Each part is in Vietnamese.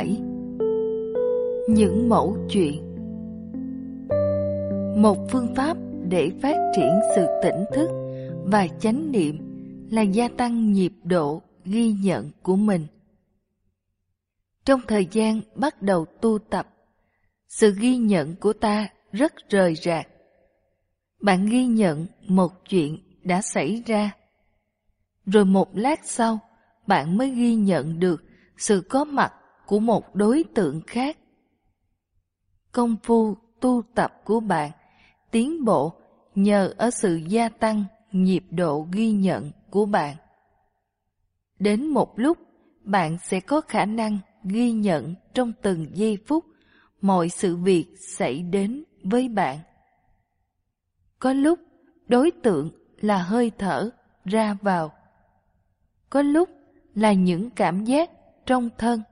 7 Những mẫu chuyện Một phương pháp để phát triển sự tỉnh thức và chánh niệm là gia tăng nhịp độ ghi nhận của mình. Trong thời gian bắt đầu tu tập, sự ghi nhận của ta rất rời rạc. Bạn ghi nhận một chuyện đã xảy ra. Rồi một lát sau, bạn mới ghi nhận được sự có mặt của một đối tượng khác. Công phu tu tập của bạn tiến bộ nhờ ở sự gia tăng nhịp độ ghi nhận của bạn. Đến một lúc, bạn sẽ có khả năng ghi nhận trong từng giây phút mọi sự việc xảy đến với bạn. Có lúc đối tượng là hơi thở ra vào. Có lúc là những cảm giác trong thân.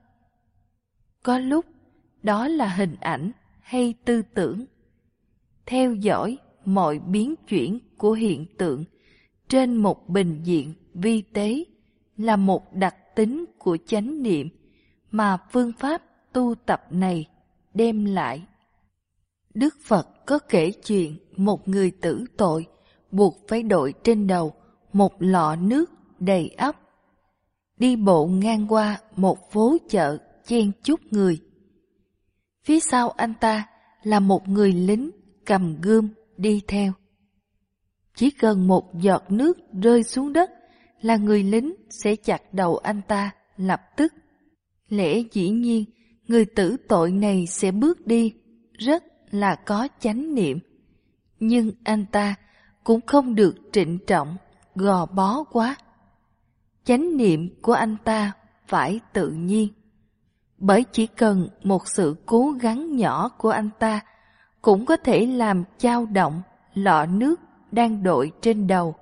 Có lúc, đó là hình ảnh hay tư tưởng. Theo dõi mọi biến chuyển của hiện tượng trên một bình diện vi tế là một đặc tính của chánh niệm mà phương pháp tu tập này đem lại. Đức Phật có kể chuyện một người tử tội buộc phải đội trên đầu một lọ nước đầy ắp. Đi bộ ngang qua một phố chợ chen chúc người. Phía sau anh ta là một người lính cầm gươm đi theo. Chỉ cần một giọt nước rơi xuống đất là người lính sẽ chặt đầu anh ta lập tức. Lẽ dĩ nhiên, người tử tội này sẽ bước đi, rất là có chánh niệm. Nhưng anh ta cũng không được trịnh trọng, gò bó quá. Chánh niệm của anh ta phải tự nhiên. Bởi chỉ cần một sự cố gắng nhỏ của anh ta cũng có thể làm dao động lọ nước đang đội trên đầu.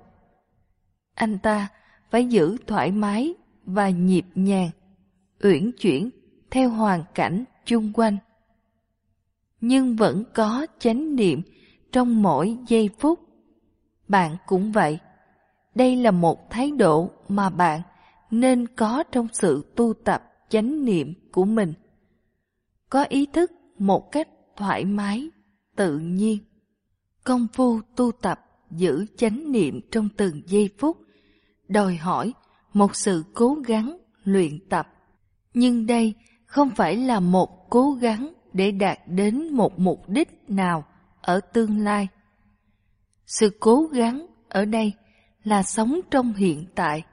Anh ta phải giữ thoải mái và nhịp nhàng, uyển chuyển theo hoàn cảnh chung quanh. Nhưng vẫn có chánh niệm trong mỗi giây phút. Bạn cũng vậy. Đây là một thái độ mà bạn nên có trong sự tu tập chánh niệm của mình. Có ý thức một cách thoải mái, tự nhiên. Công phu tu tập giữ chánh niệm trong từng giây phút đòi hỏi một sự cố gắng luyện tập. Nhưng đây không phải là một cố gắng để đạt đến một mục đích nào ở tương lai. Sự cố gắng ở đây là sống trong hiện tại,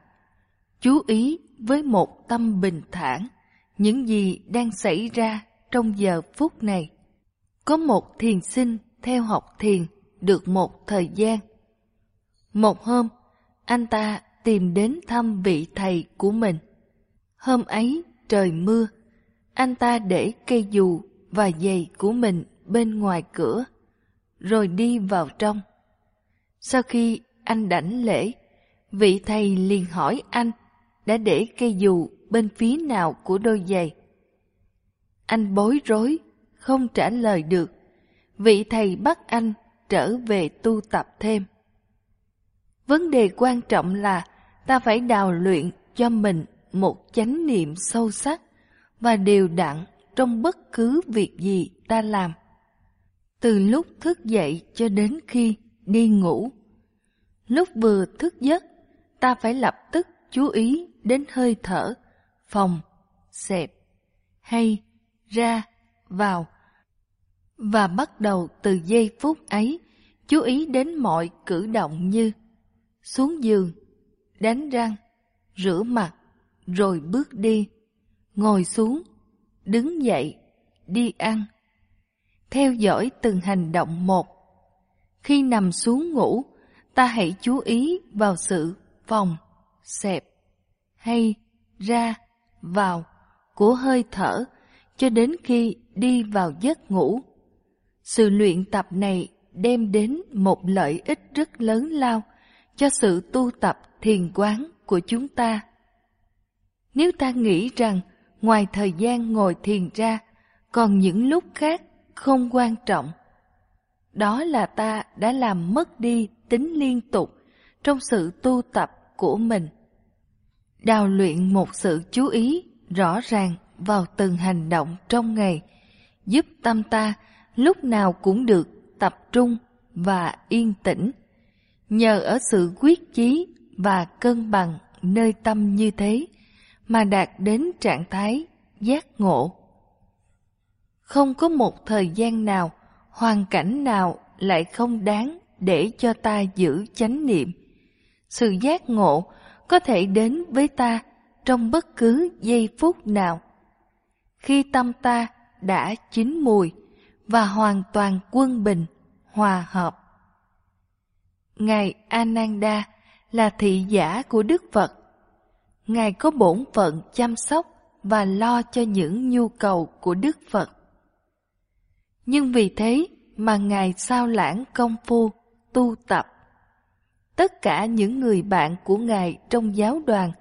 chú ý với một tâm bình thản những gì đang xảy ra trong giờ phút này. Có một thiền sinh theo học thiền được một thời gian. Một hôm, anh ta tìm đến thăm vị thầy của mình. Hôm ấy trời mưa, anh ta để cây dù và giày của mình bên ngoài cửa, rồi đi vào trong. Sau khi anh đảnh lễ, vị thầy liền hỏi anh đã để cây dù bên phía nào của đôi giày. Anh bối rối, không trả lời được. Vị thầy bắt anh trở về tu tập thêm. Vấn đề quan trọng là ta phải đào luyện cho mình một chánh niệm sâu sắc và đều đặn trong bất cứ việc gì ta làm. Từ lúc thức dậy cho đến khi đi ngủ. Lúc vừa thức giấc, ta phải lập tức chú ý đến hơi thở, phòng, xẹp, hay, ra, vào. Và bắt đầu từ giây phút ấy, chú ý đến mọi cử động như xuống giường, đánh răng, rửa mặt, rồi bước đi, ngồi xuống, đứng dậy, đi ăn. Theo dõi từng hành động một. Khi nằm xuống ngủ, ta hãy chú ý vào sự phòng, xẹp, hay, ra, vào của hơi thở cho đến khi đi vào giấc ngủ. Sự luyện tập này đem đến một lợi ích rất lớn lao cho sự tu tập thiền quán của chúng ta. Nếu ta nghĩ rằng ngoài thời gian ngồi thiền ra, còn những lúc khác không quan trọng, đó là ta đã làm mất đi tính liên tục trong sự tu tập của mình. Đào luyện một sự chú ý rõ ràng vào từng hành động trong ngày, giúp tâm ta lúc nào cũng được tập trung và yên tĩnh. Nhờ ở sự quyết chí và cân bằng nơi tâm như thế mà đạt đến trạng thái giác ngộ. Không có một thời gian nào, hoàn cảnh nào lại không đáng để cho ta giữ chánh niệm. Sự giác ngộ có thể đến với ta trong bất cứ giây phút nào. Khi tâm ta đã chín mùi và hoàn toàn quân bình, hòa hợp. Ngài Ananda là thị giả của Đức Phật. Ngài có bổn phận chăm sóc và lo cho những nhu cầu của Đức Phật. Nhưng vì thế mà Ngài sao lãng công phu, tu tập. Tất cả những người bạn của Ngài trong giáo đoàn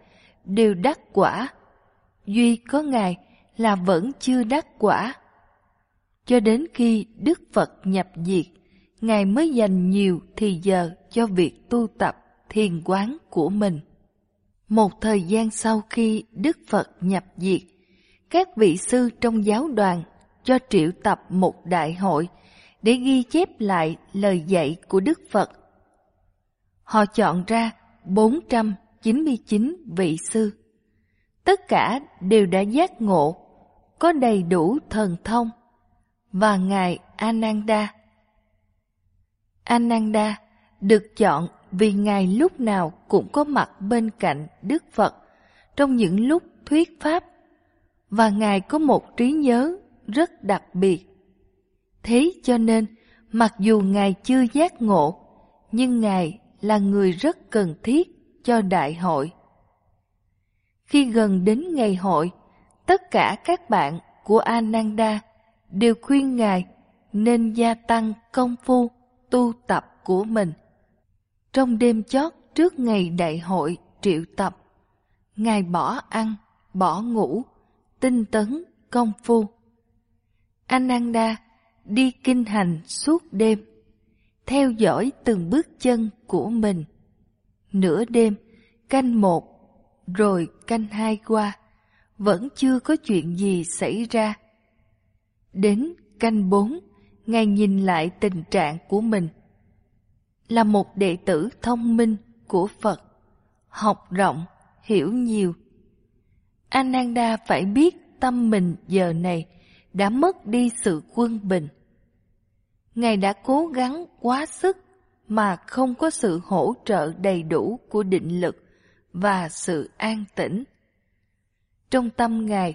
đều đắc quả. Duy có Ngài là vẫn chưa đắc quả. Cho đến khi Đức Phật nhập diệt, Ngài mới dành nhiều thì giờ cho việc tu tập thiền quán của mình. Một thời gian sau khi Đức Phật nhập diệt, các vị sư trong giáo đoàn cho triệu tập một đại hội để ghi chép lại lời dạy của Đức Phật. Họ chọn ra 499 vị sư. Tất cả đều đã giác ngộ, có đầy đủ thần thông, và Ngài Ananda. Ananda được chọn vì Ngài lúc nào cũng có mặt bên cạnh Đức Phật trong những lúc thuyết Pháp, và Ngài có một trí nhớ rất đặc biệt. Thế cho nên, mặc dù Ngài chưa giác ngộ, nhưng Ngài là người rất cần thiết cho đại hội. Khi gần đến ngày hội, tất cả các bạn của Ananda đều khuyên Ngài nên gia tăng công phu tu tập của mình. Trong đêm chót trước ngày đại hội triệu tập, Ngài bỏ ăn, bỏ ngủ, tinh tấn, công phu. Ananda đi kinh hành suốt đêm, theo dõi từng bước chân của mình. Nửa đêm, canh một, rồi canh hai qua, vẫn chưa có chuyện gì xảy ra. Đến canh bốn, Ngài nhìn lại tình trạng của mình. Là một đệ tử thông minh của Phật, học rộng, hiểu nhiều. Ananda phải biết tâm mình giờ này đã mất đi sự quân bình. Ngài đã cố gắng quá sức mà không có sự hỗ trợ đầy đủ của định lực và sự an tĩnh. Trong tâm Ngài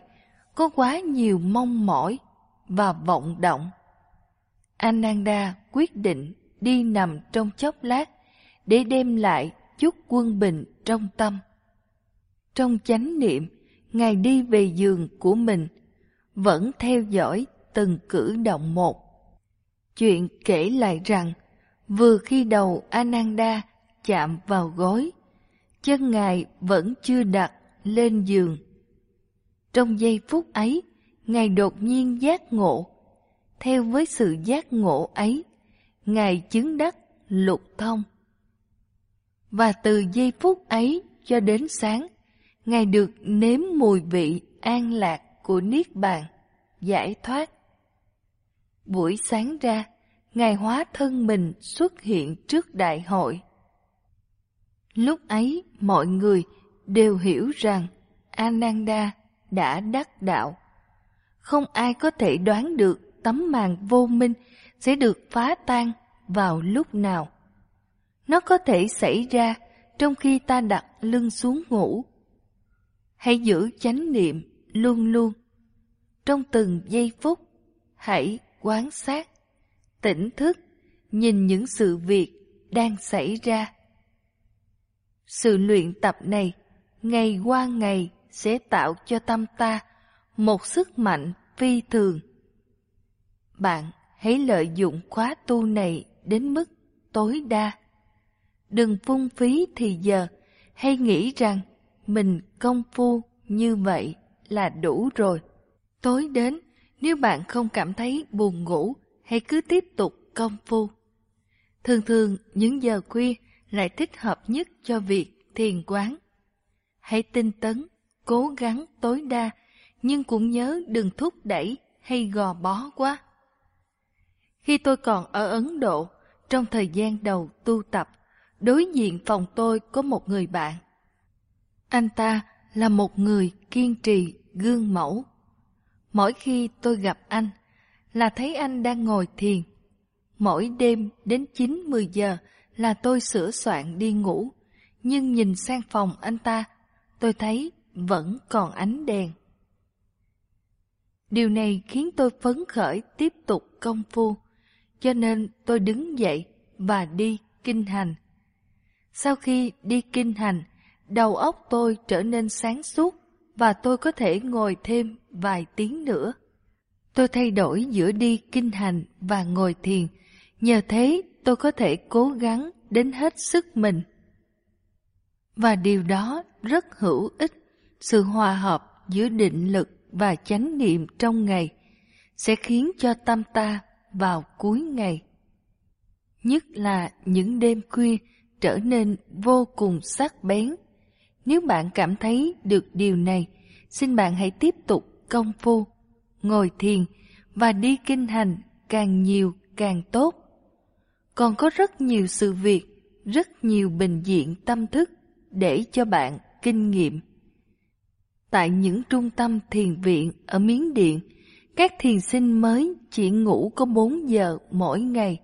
có quá nhiều mong mỏi và vọng động. Ananda quyết định đi nằm trong chốc lát để đem lại chút quân bình trong tâm. Trong chánh niệm, Ngài đi về giường của mình vẫn theo dõi từng cử động một. Chuyện kể lại rằng, vừa khi đầu Ananda chạm vào gối, chân ngài vẫn chưa đặt lên giường. Trong giây phút ấy, ngài đột nhiên giác ngộ. Theo với sự giác ngộ ấy, ngài chứng đắc lục thông. Và từ giây phút ấy cho đến sáng, ngài được nếm mùi vị an lạc của Niết Bàn, giải thoát. Buổi sáng ra, Ngài hóa thân mình xuất hiện trước đại hội. Lúc ấy, mọi người đều hiểu rằng Ananda đã đắc đạo. Không ai có thể đoán được tấm màn vô minh sẽ được phá tan vào lúc nào. Nó có thể xảy ra trong khi ta đặt lưng xuống ngủ. Hãy giữ chánh niệm luôn luôn. Trong từng giây phút, hãy quán sát, tỉnh thức, nhìn những sự việc đang xảy ra. Sự luyện tập này, ngày qua ngày sẽ tạo cho tâm ta một sức mạnh phi thường. Bạn hãy lợi dụng khóa tu này đến mức tối đa. Đừng phung phí thì giờ hay nghĩ rằng mình công phu như vậy là đủ rồi. Tối đến, nếu bạn không cảm thấy buồn ngủ, hãy cứ tiếp tục công phu. Thường thường, những giờ khuya lại thích hợp nhất cho việc thiền quán. Hãy tinh tấn, cố gắng tối đa nhưng cũng nhớ đừng thúc đẩy hay gò bó quá. Khi tôi còn ở Ấn Độ, trong thời gian đầu tu tập, đối diện phòng tôi có một người bạn. Anh ta là một người kiên trì, gương mẫu. Mỗi khi tôi gặp anh, là thấy anh đang ngồi thiền. Mỗi đêm đến 9-10 giờ là tôi sửa soạn đi ngủ, nhưng nhìn sang phòng anh ta, tôi thấy vẫn còn ánh đèn. Điều này khiến tôi phấn khởi tiếp tục công phu, cho nên tôi đứng dậy và đi kinh hành. Sau khi đi kinh hành, đầu óc tôi trở nên sáng suốt và tôi có thể ngồi thêm vài tiếng nữa. Tôi thay đổi giữa đi kinh hành và ngồi thiền, nhờ thế tôi có thể cố gắng đến hết sức mình. Và điều đó rất hữu ích, sự hòa hợp giữa định lực và chánh niệm trong ngày sẽ khiến cho tâm ta vào cuối ngày. Nhất là những đêm khuya trở nên vô cùng sắc bén. Nếu bạn cảm thấy được điều này, xin bạn hãy tiếp tục công phu, ngồi thiền và đi kinh hành càng nhiều càng tốt. Còn có rất nhiều sự việc, rất nhiều bình diện tâm thức để cho bạn kinh nghiệm. Tại những trung tâm thiền viện ở Miến Điện, các thiền sinh mới chỉ ngủ có 4 giờ mỗi ngày.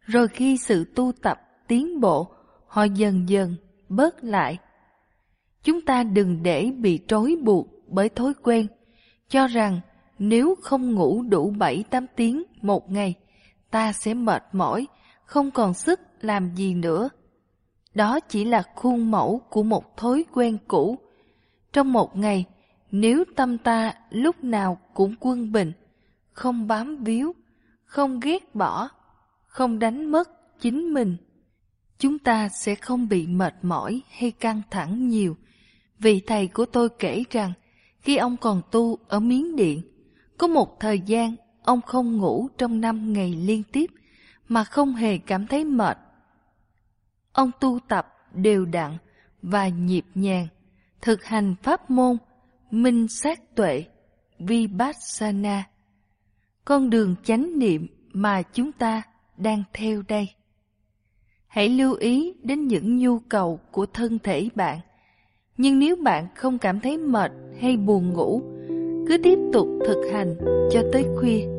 Rồi khi sự tu tập tiến bộ, họ dần dần bớt lại. Chúng ta đừng để bị trói buộc bởi thói quen, cho rằng nếu không ngủ đủ 7-8 tiếng một ngày, ta sẽ mệt mỏi, không còn sức làm gì nữa. Đó chỉ là khuôn mẫu của một thói quen cũ. Trong một ngày, nếu tâm ta lúc nào cũng quân bình, không bám víu, không ghét bỏ, không đánh mất chính mình, chúng ta sẽ không bị mệt mỏi hay căng thẳng nhiều. Vị thầy của tôi kể rằng, khi ông còn tu ở Miến Điện, có một thời gian ông không ngủ trong năm ngày liên tiếp mà không hề cảm thấy mệt. Ông tu tập đều đặn và nhịp nhàng, thực hành pháp môn minh sát tuệ vipassana con đường chánh niệm mà chúng ta đang theo đây hãy lưu ý đến những nhu cầu của thân thể bạn nhưng nếu bạn không cảm thấy mệt hay buồn ngủ cứ tiếp tục thực hành cho tới khuya.